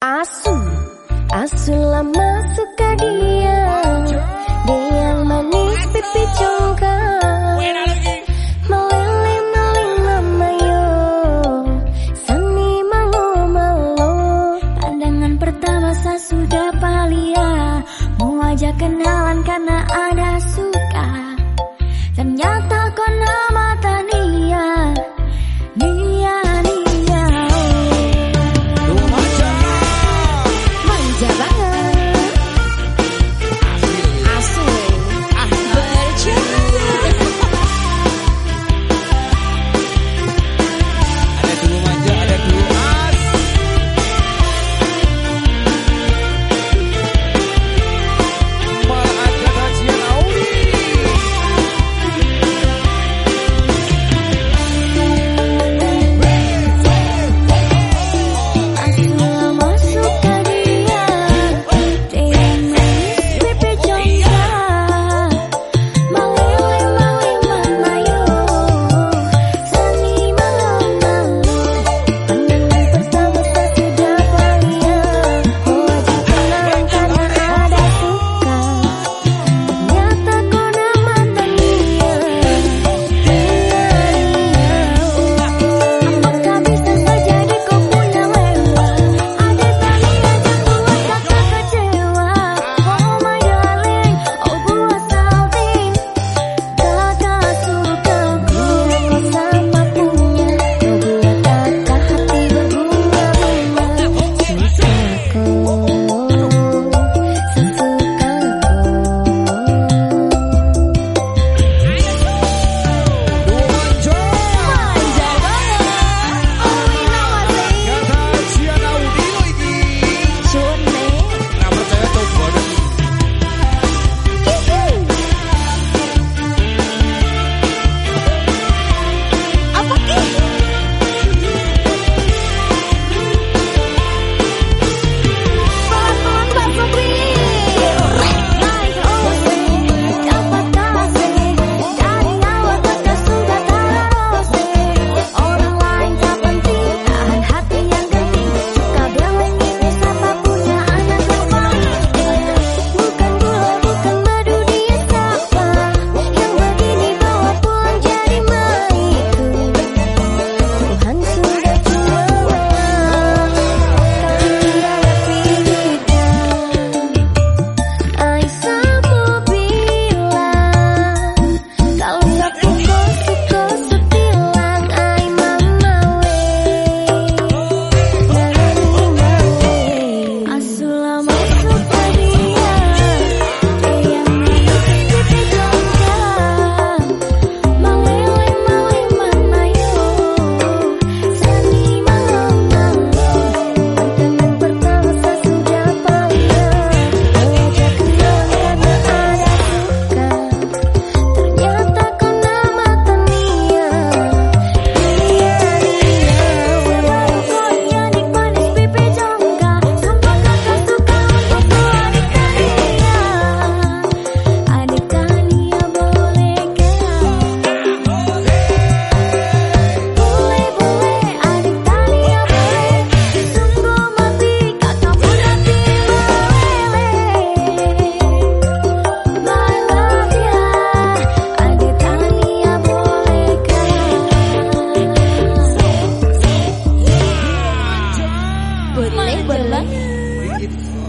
Asu, asu lama suka dia. Dia manis pipi congkak. Meleleh maling mamayo. Sani malu malu Pandangan pertama saya sudah palia. Mau ajak kenalan karena ada su. Bye.